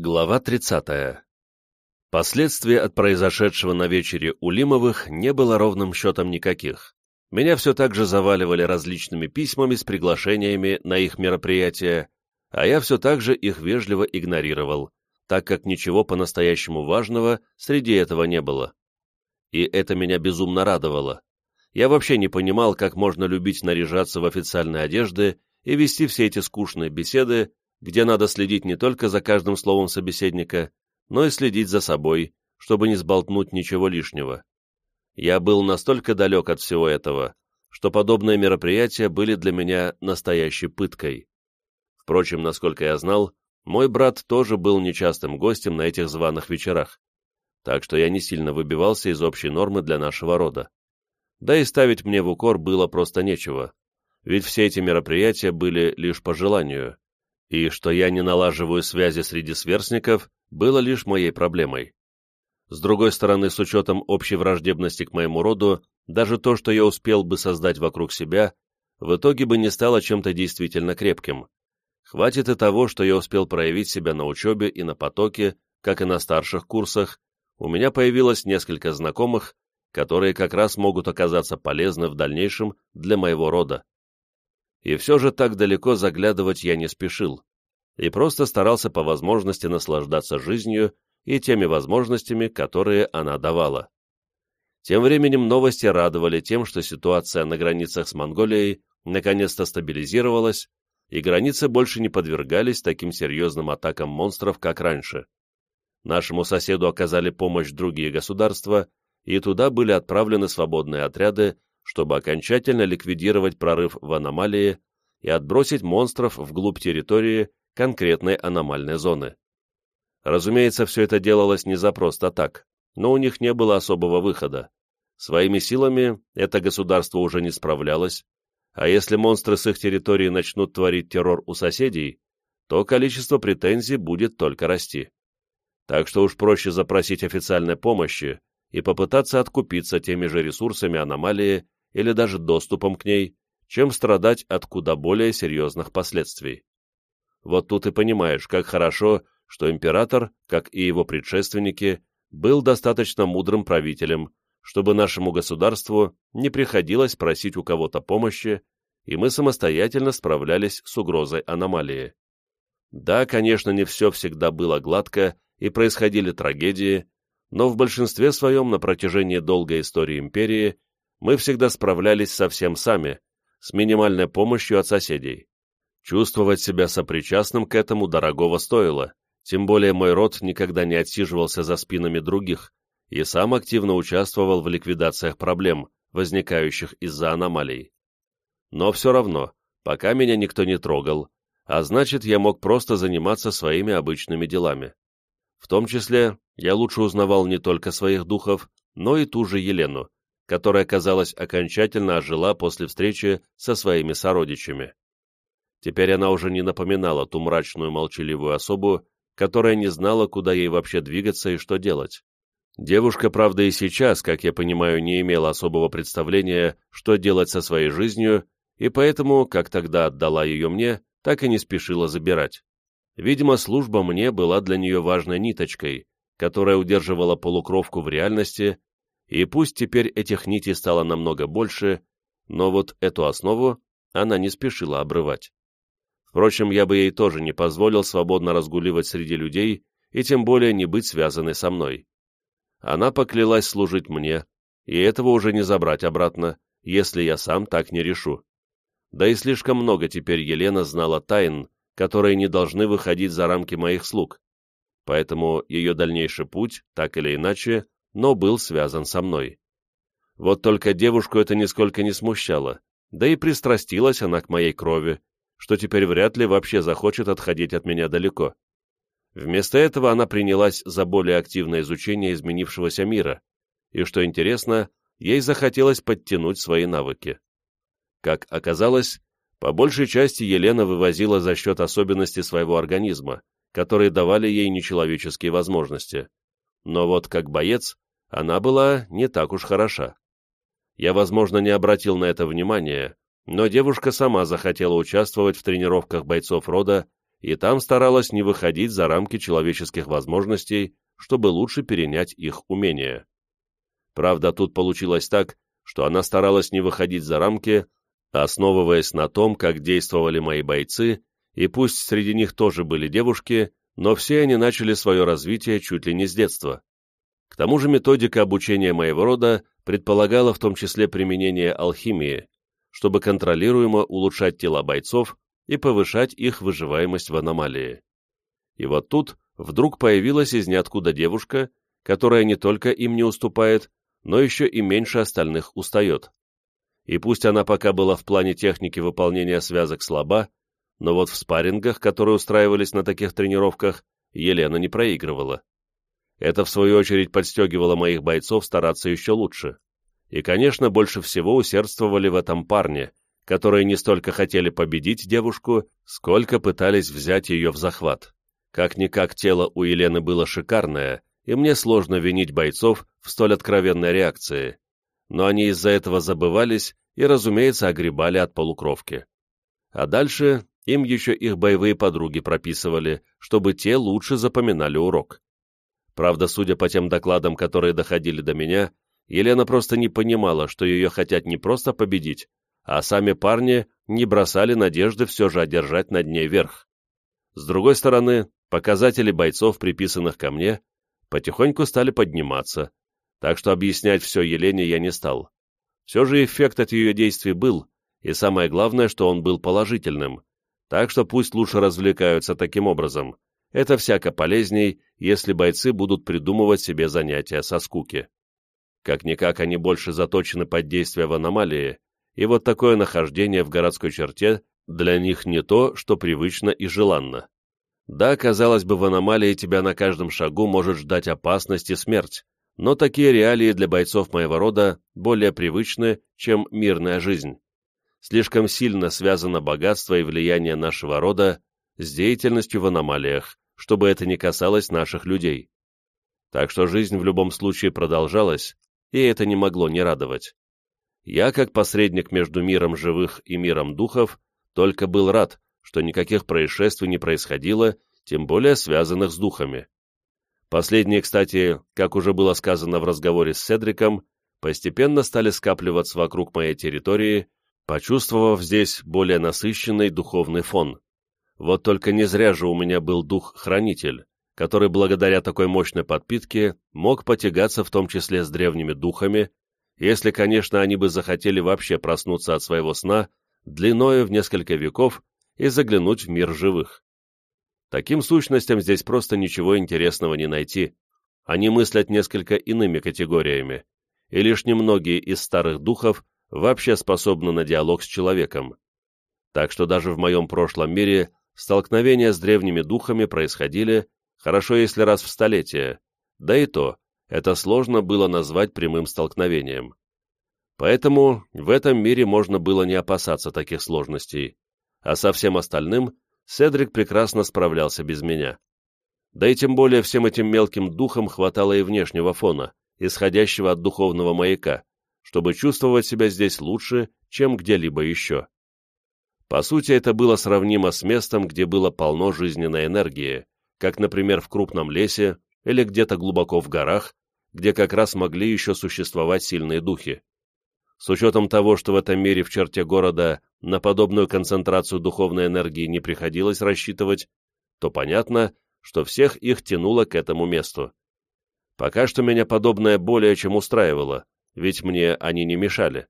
Глава 30. Последствия от произошедшего на вечере у Лимовых не было ровным счетом никаких. Меня все так же заваливали различными письмами с приглашениями на их мероприятия, а я все так же их вежливо игнорировал, так как ничего по-настоящему важного среди этого не было. И это меня безумно радовало. Я вообще не понимал, как можно любить наряжаться в официальной одежды и вести все эти скучные беседы, где надо следить не только за каждым словом собеседника, но и следить за собой, чтобы не сболтнуть ничего лишнего. Я был настолько далек от всего этого, что подобные мероприятия были для меня настоящей пыткой. Впрочем, насколько я знал, мой брат тоже был нечастым гостем на этих званых вечерах, так что я не сильно выбивался из общей нормы для нашего рода. Да и ставить мне в укор было просто нечего, ведь все эти мероприятия были лишь по желанию, и что я не налаживаю связи среди сверстников, было лишь моей проблемой. С другой стороны, с учетом общей враждебности к моему роду, даже то, что я успел бы создать вокруг себя, в итоге бы не стало чем-то действительно крепким. Хватит и того, что я успел проявить себя на учебе и на потоке, как и на старших курсах, у меня появилось несколько знакомых, которые как раз могут оказаться полезны в дальнейшем для моего рода. И все же так далеко заглядывать я не спешил, и просто старался по возможности наслаждаться жизнью и теми возможностями, которые она давала. Тем временем новости радовали тем, что ситуация на границах с Монголией наконец-то стабилизировалась, и границы больше не подвергались таким серьезным атакам монстров, как раньше. Нашему соседу оказали помощь другие государства, и туда были отправлены свободные отряды чтобы окончательно ликвидировать прорыв в аномалии и отбросить монстров вглубь территории конкретной аномальной зоны. Разумеется, все это делалось не за просто так, но у них не было особого выхода. Своими силами это государство уже не справлялось, а если монстры с их территории начнут творить террор у соседей, то количество претензий будет только расти. Так что уж проще запросить официальной помощи и попытаться откупиться теми же ресурсами аномалии или даже доступом к ней, чем страдать от куда более серьезных последствий. Вот тут и понимаешь, как хорошо, что император, как и его предшественники, был достаточно мудрым правителем, чтобы нашему государству не приходилось просить у кого-то помощи, и мы самостоятельно справлялись с угрозой аномалии. Да, конечно, не все всегда было гладко, и происходили трагедии, но в большинстве своем на протяжении долгой истории империи мы всегда справлялись совсем сами, с минимальной помощью от соседей. Чувствовать себя сопричастным к этому дорогого стоило, тем более мой род никогда не отсиживался за спинами других и сам активно участвовал в ликвидациях проблем, возникающих из-за аномалий. Но все равно, пока меня никто не трогал, а значит, я мог просто заниматься своими обычными делами. В том числе, я лучше узнавал не только своих духов, но и ту же Елену, которая, казалось, окончательно ожила после встречи со своими сородичами. Теперь она уже не напоминала ту мрачную молчаливую особу, которая не знала, куда ей вообще двигаться и что делать. Девушка, правда, и сейчас, как я понимаю, не имела особого представления, что делать со своей жизнью, и поэтому, как тогда отдала ее мне, так и не спешила забирать. Видимо, служба мне была для нее важной ниточкой, которая удерживала полукровку в реальности и пусть теперь этих нитей стало намного больше, но вот эту основу она не спешила обрывать. Впрочем, я бы ей тоже не позволил свободно разгуливать среди людей и тем более не быть связанной со мной. Она поклялась служить мне, и этого уже не забрать обратно, если я сам так не решу. Да и слишком много теперь Елена знала тайн, которые не должны выходить за рамки моих слуг, поэтому ее дальнейший путь, так или иначе, но был связан со мной. Вот только девушку это нисколько не смущало, да и пристрастилась она к моей крови, что теперь вряд ли вообще захочет отходить от меня далеко. Вместо этого она принялась за более активное изучение изменившегося мира, и, что интересно, ей захотелось подтянуть свои навыки. Как оказалось, по большей части Елена вывозила за счет особенностей своего организма, которые давали ей нечеловеческие возможности но вот как боец она была не так уж хороша. Я, возможно, не обратил на это внимания, но девушка сама захотела участвовать в тренировках бойцов рода и там старалась не выходить за рамки человеческих возможностей, чтобы лучше перенять их умения. Правда, тут получилось так, что она старалась не выходить за рамки, основываясь на том, как действовали мои бойцы, и пусть среди них тоже были девушки, но все они начали свое развитие чуть ли не с детства. Тому же методика обучения моего рода предполагала в том числе применение алхимии, чтобы контролируемо улучшать тела бойцов и повышать их выживаемость в аномалии. И вот тут вдруг появилась из ниоткуда девушка, которая не только им не уступает, но еще и меньше остальных устает. И пусть она пока была в плане техники выполнения связок слаба, но вот в спаррингах, которые устраивались на таких тренировках, Елена не проигрывала. Это, в свою очередь, подстегивало моих бойцов стараться еще лучше. И, конечно, больше всего усердствовали в этом парне, которые не столько хотели победить девушку, сколько пытались взять ее в захват. Как-никак тело у Елены было шикарное, и мне сложно винить бойцов в столь откровенной реакции. Но они из-за этого забывались и, разумеется, огребали от полукровки. А дальше им еще их боевые подруги прописывали, чтобы те лучше запоминали урок. Правда, судя по тем докладам, которые доходили до меня, Елена просто не понимала, что ее хотят не просто победить, а сами парни не бросали надежды все же одержать над ней верх. С другой стороны, показатели бойцов, приписанных ко мне, потихоньку стали подниматься, так что объяснять все Елене я не стал. Все же эффект от ее действий был, и самое главное, что он был положительным, так что пусть лучше развлекаются таким образом. Это всяко полезней, если бойцы будут придумывать себе занятия со скуки. Как-никак они больше заточены под действие в аномалии, и вот такое нахождение в городской черте для них не то, что привычно и желанно. Да, казалось бы, в аномалии тебя на каждом шагу может ждать опасность и смерть, но такие реалии для бойцов моего рода более привычны, чем мирная жизнь. Слишком сильно связано богатство и влияние нашего рода с деятельностью в аномалиях, чтобы это не касалось наших людей. Так что жизнь в любом случае продолжалась, и это не могло не радовать. Я, как посредник между миром живых и миром духов, только был рад, что никаких происшествий не происходило, тем более связанных с духами. Последние, кстати, как уже было сказано в разговоре с Седриком, постепенно стали скапливаться вокруг моей территории, почувствовав здесь более насыщенный духовный фон. Вот только не зря же у меня был дух-хранитель, который благодаря такой мощной подпитке мог потягаться в том числе с древними духами, если, конечно, они бы захотели вообще проснуться от своего сна длиною в несколько веков и заглянуть в мир живых. Таким сущностям здесь просто ничего интересного не найти. Они мыслят несколько иными категориями, и лишь немногие из старых духов вообще способны на диалог с человеком. Так что даже в моем прошлом мире столкновения с древними духами происходили, хорошо если раз в столетие, да и то, это сложно было назвать прямым столкновением. Поэтому в этом мире можно было не опасаться таких сложностей, а со всем остальным Седрик прекрасно справлялся без меня. Да и тем более всем этим мелким духам хватало и внешнего фона, исходящего от духовного маяка, чтобы чувствовать себя здесь лучше, чем где-либо еще. По сути, это было сравнимо с местом, где было полно жизненной энергии, как, например, в крупном лесе или где-то глубоко в горах, где как раз могли еще существовать сильные духи. С учетом того, что в этом мире в черте города на подобную концентрацию духовной энергии не приходилось рассчитывать, то понятно, что всех их тянуло к этому месту. Пока что меня подобное более чем устраивало, ведь мне они не мешали.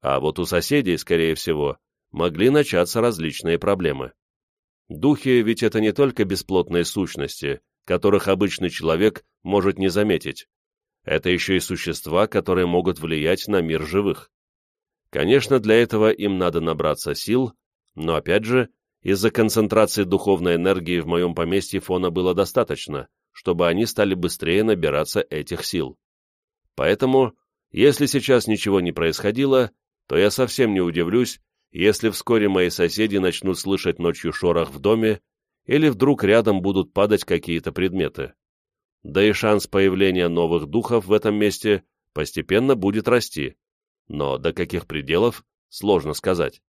А вот у соседей, скорее всего, могли начаться различные проблемы. Духи ведь это не только бесплотные сущности, которых обычный человек может не заметить. Это еще и существа, которые могут влиять на мир живых. Конечно, для этого им надо набраться сил, но опять же, из-за концентрации духовной энергии в моем поместье фона было достаточно, чтобы они стали быстрее набираться этих сил. Поэтому, если сейчас ничего не происходило, то я совсем не удивлюсь, если вскоре мои соседи начнут слышать ночью шорох в доме или вдруг рядом будут падать какие-то предметы. Да и шанс появления новых духов в этом месте постепенно будет расти, но до каких пределов, сложно сказать.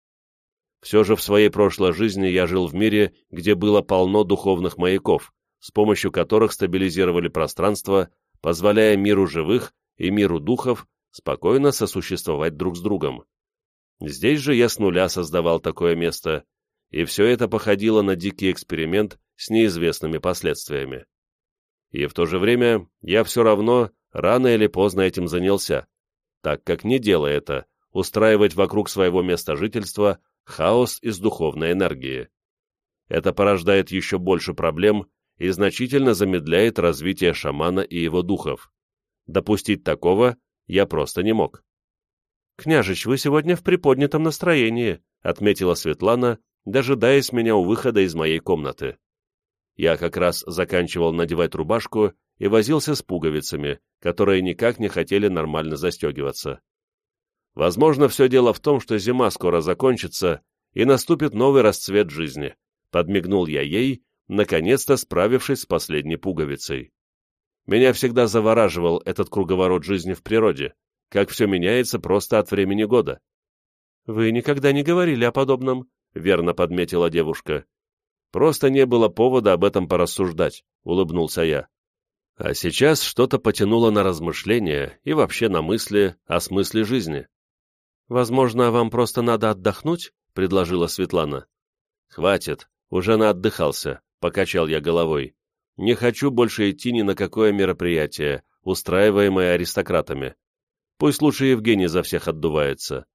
Все же в своей прошлой жизни я жил в мире, где было полно духовных маяков, с помощью которых стабилизировали пространство, позволяя миру живых и миру духов спокойно сосуществовать друг с другом. Здесь же я с нуля создавал такое место, и все это походило на дикий эксперимент с неизвестными последствиями. И в то же время я все равно рано или поздно этим занялся, так как не дело это устраивать вокруг своего места жительства хаос из духовной энергии. Это порождает еще больше проблем и значительно замедляет развитие шамана и его духов. Допустить такого я просто не мог. «Княжич, вы сегодня в приподнятом настроении», — отметила Светлана, дожидаясь меня у выхода из моей комнаты. Я как раз заканчивал надевать рубашку и возился с пуговицами, которые никак не хотели нормально застегиваться. Возможно, все дело в том, что зима скоро закончится, и наступит новый расцвет жизни, подмигнул я ей, наконец-то справившись с последней пуговицей. Меня всегда завораживал этот круговорот жизни в природе, как все меняется просто от времени года. «Вы никогда не говорили о подобном», — верно подметила девушка. «Просто не было повода об этом порассуждать», — улыбнулся я. А сейчас что-то потянуло на размышления и вообще на мысли о смысле жизни. «Возможно, вам просто надо отдохнуть?» — предложила Светлана. «Хватит, уже наотдыхался», — покачал я головой. «Не хочу больше идти ни на какое мероприятие, устраиваемое аристократами. Пусть лучше Евгений за всех отдувается.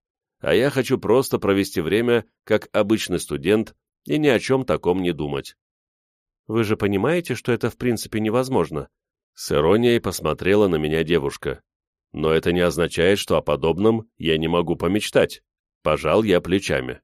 А я хочу просто провести время, как обычный студент, и ни о чем таком не думать». «Вы же понимаете, что это в принципе невозможно?» С иронией посмотрела на меня девушка. Но это не означает, что о подобном я не могу помечтать. Пожал я плечами.